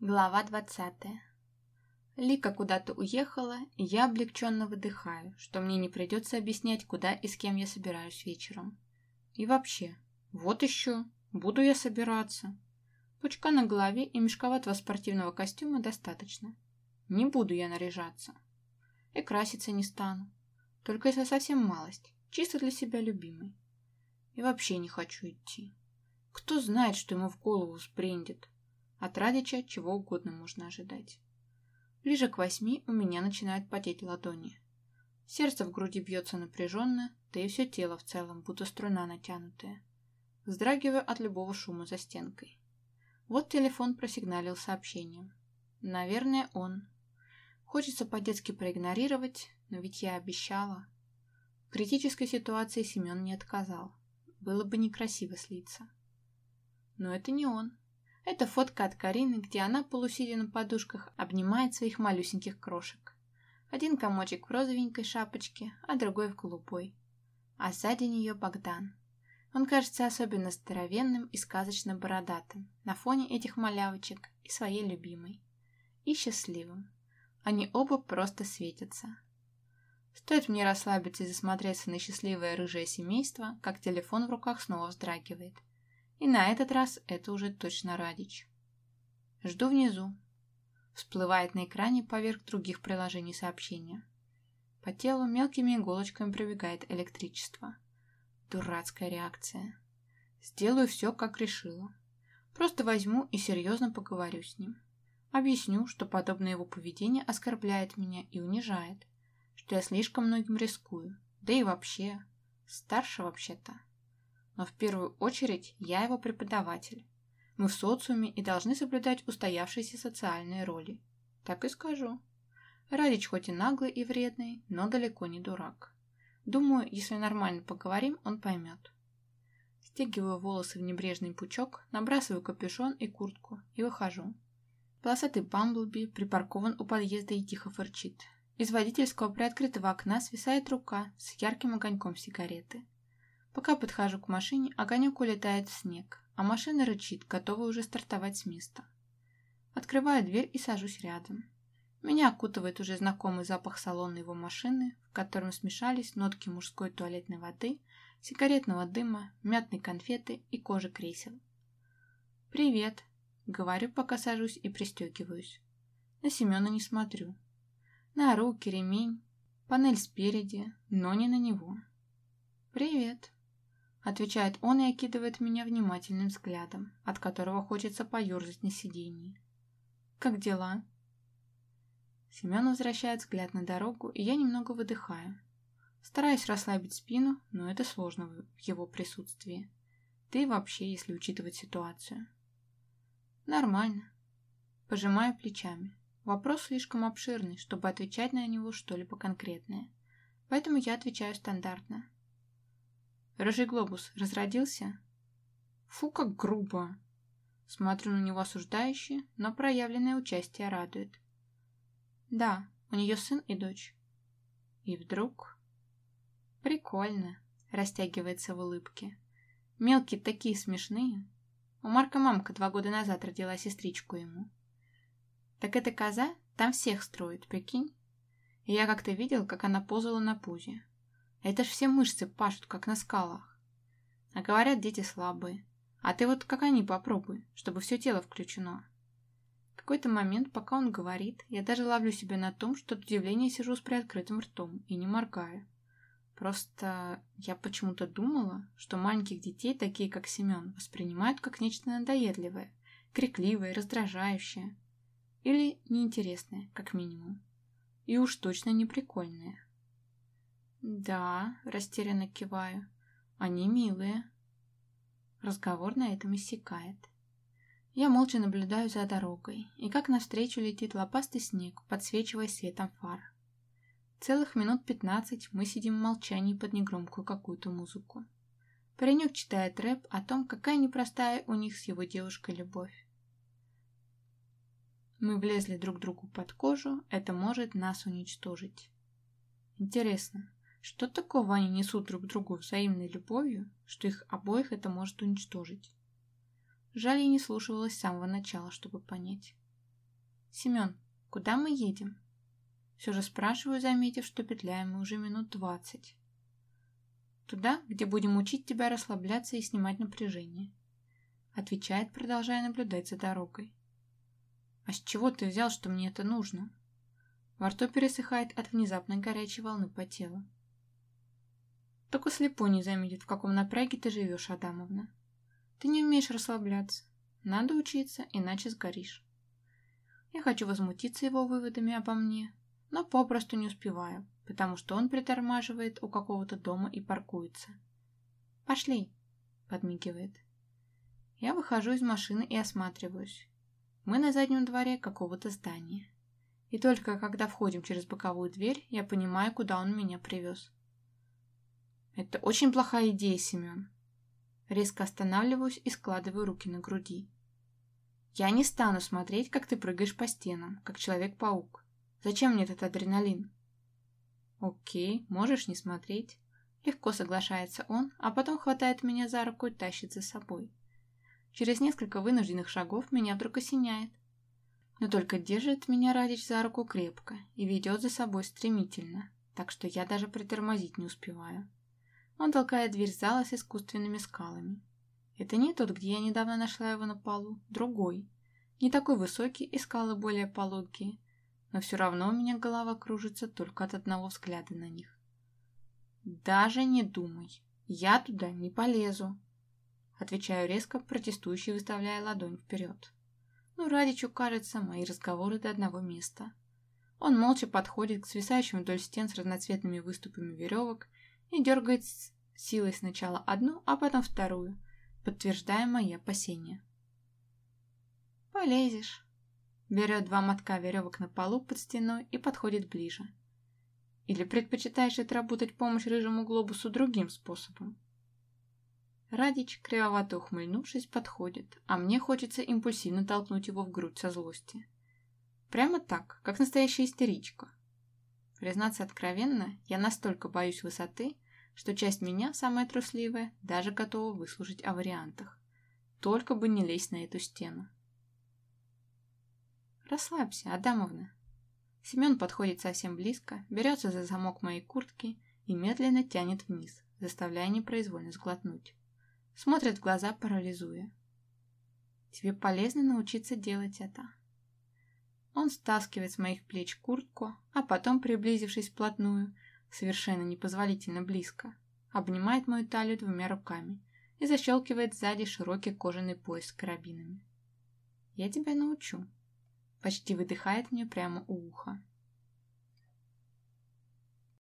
Глава двадцатая. Лика куда-то уехала, и я облегченно выдыхаю, что мне не придется объяснять, куда и с кем я собираюсь вечером. И вообще, вот еще, буду я собираться. Пучка на голове и мешковатого спортивного костюма достаточно. Не буду я наряжаться. И краситься не стану. Только если совсем малость, чисто для себя любимой. И вообще не хочу идти. Кто знает, что ему в голову спрендит. От Радича чего угодно можно ожидать. Ближе к восьми у меня начинают потеть ладони. Сердце в груди бьется напряженно, да и все тело в целом, будто струна натянутая. Вздрагиваю от любого шума за стенкой. Вот телефон просигналил сообщением. Наверное, он. Хочется по-детски проигнорировать, но ведь я обещала. В критической ситуации Семен не отказал. Было бы некрасиво слиться. Но это не он. Это фотка от Карины, где она, полусидя на подушках, обнимает своих малюсеньких крошек. Один комочек в розовенькой шапочке, а другой в голубой. А сзади нее Богдан. Он кажется особенно здоровенным и сказочно бородатым на фоне этих малявочек и своей любимой. И счастливым. Они оба просто светятся. Стоит мне расслабиться и засмотреться на счастливое рыжее семейство, как телефон в руках снова вздрагивает. И на этот раз это уже точно Радич. Жду внизу. Всплывает на экране поверх других приложений сообщения. По телу мелкими иголочками пробегает электричество. Дурацкая реакция. Сделаю все, как решила. Просто возьму и серьезно поговорю с ним. Объясню, что подобное его поведение оскорбляет меня и унижает, что я слишком многим рискую, да и вообще, старше вообще-то но в первую очередь я его преподаватель. Мы в социуме и должны соблюдать устоявшиеся социальные роли. Так и скажу. Радич хоть и наглый и вредный, но далеко не дурак. Думаю, если нормально поговорим, он поймет. Стягиваю волосы в небрежный пучок, набрасываю капюшон и куртку и выхожу. Полосатый Бамблби припаркован у подъезда и тихо фырчит. Из водительского приоткрытого окна свисает рука с ярким огоньком сигареты. Пока подхожу к машине, огонек улетает в снег, а машина рычит, готовая уже стартовать с места. Открываю дверь и сажусь рядом. Меня окутывает уже знакомый запах салона его машины, в котором смешались нотки мужской туалетной воды, сигаретного дыма, мятной конфеты и кожи кресел. «Привет», — говорю, пока сажусь и пристегиваюсь. На Семена не смотрю. На руки, ремень, панель спереди, но не на него. «Привет», Отвечает он и окидывает меня внимательным взглядом, от которого хочется поерзать на сиденье. «Как дела?» Семен возвращает взгляд на дорогу, и я немного выдыхаю. Стараюсь расслабить спину, но это сложно в его присутствии. Да и вообще, если учитывать ситуацию. Нормально. Пожимаю плечами. Вопрос слишком обширный, чтобы отвечать на него что-либо конкретное. Поэтому я отвечаю стандартно. Рыжий глобус разродился? Фу, как грубо. Смотрю на него осуждающе, но проявленное участие радует. Да, у нее сын и дочь. И вдруг... Прикольно, растягивается в улыбке. Мелкие такие смешные. У Марка мамка два года назад родила сестричку ему. Так эта коза там всех строит, прикинь? И я как-то видел, как она позала на пузе. Это ж все мышцы пашут, как на скалах. А говорят, дети слабые. А ты вот как они попробуй, чтобы все тело включено. В какой-то момент, пока он говорит, я даже ловлю себя на том, что от удивления сижу с приоткрытым ртом и не моргаю. Просто я почему-то думала, что маленьких детей, такие как Семен, воспринимают как нечто надоедливое, крикливое, раздражающее. Или неинтересное, как минимум. И уж точно не прикольное. «Да», — растерянно киваю, — «они милые». Разговор на этом иссякает. Я молча наблюдаю за дорогой, и как навстречу летит лопастый снег, подсвечивая светом фар. Целых минут пятнадцать мы сидим в молчании под негромкую какую-то музыку. Паренек читает рэп о том, какая непростая у них с его девушкой любовь. Мы влезли друг другу под кожу, это может нас уничтожить. Интересно, что такого они несут друг другу взаимной любовью, что их обоих это может уничтожить? Жаль, я не слушалась с самого начала, чтобы понять. Семен, куда мы едем? Все же спрашиваю, заметив, что петляем мы уже минут двадцать. Туда, где будем учить тебя расслабляться и снимать напряжение. Отвечает, продолжая наблюдать за дорогой. А с чего ты взял, что мне это нужно? Во рту пересыхает от внезапной горячей волны по телу. Только слепой не заметит, в каком напряге ты живешь, Адамовна. Ты не умеешь расслабляться. Надо учиться, иначе сгоришь. Я хочу возмутиться его выводами обо мне, но попросту не успеваю, потому что он притормаживает у какого-то дома и паркуется. «Пошли!» — подмигивает. Я выхожу из машины и осматриваюсь. Мы на заднем дворе какого-то здания. И только когда входим через боковую дверь, я понимаю, куда он меня привез. Это очень плохая идея, Семен. Резко останавливаюсь и складываю руки на груди. Я не стану смотреть, как ты прыгаешь по стенам, как Человек-паук. Зачем мне этот адреналин? Окей, можешь не смотреть. Легко соглашается он, а потом хватает меня за руку и тащит за собой. Через несколько вынужденных шагов меня вдруг осеняет. Но только держит меня Радич за руку крепко и ведет за собой стремительно, так что я даже притормозить не успеваю. Он толкает дверь зала с искусственными скалами. Это не тот, где я недавно нашла его на полу, другой. Не такой высокий и скалы более пологие, но все равно у меня голова кружится только от одного взгляда на них. «Даже не думай, я туда не полезу», отвечаю резко, протестующий, выставляя ладонь вперед. Ну, Радичу, кажется, мои разговоры до одного места. Он молча подходит к свисающим вдоль стен с разноцветными выступами веревок и дергает силой сначала одну, а потом вторую, подтверждая мои опасения. «Полезешь», берет два мотка веревок на полу под стеной и подходит ближе. Или предпочитаешь отработать помощь рыжему глобусу другим способом? Радич, кривовато ухмыльнувшись, подходит, а мне хочется импульсивно толкнуть его в грудь со злости. Прямо так, как настоящая истеричка. Признаться откровенно, я настолько боюсь высоты, что часть меня, самая трусливая, даже готова выслушать о вариантах. Только бы не лезть на эту стену. «Расслабься, Адамовна». Семен подходит совсем близко, берется за замок моей куртки и медленно тянет вниз, заставляя непроизвольно сглотнуть. Смотрит в глаза, парализуя. «Тебе полезно научиться делать это». Он стаскивает с моих плеч куртку, а потом, приблизившись вплотную, совершенно непозволительно близко, обнимает мою талию двумя руками и защелкивает сзади широкий кожаный пояс с карабинами. «Я тебя научу», — почти выдыхает мне прямо у уха.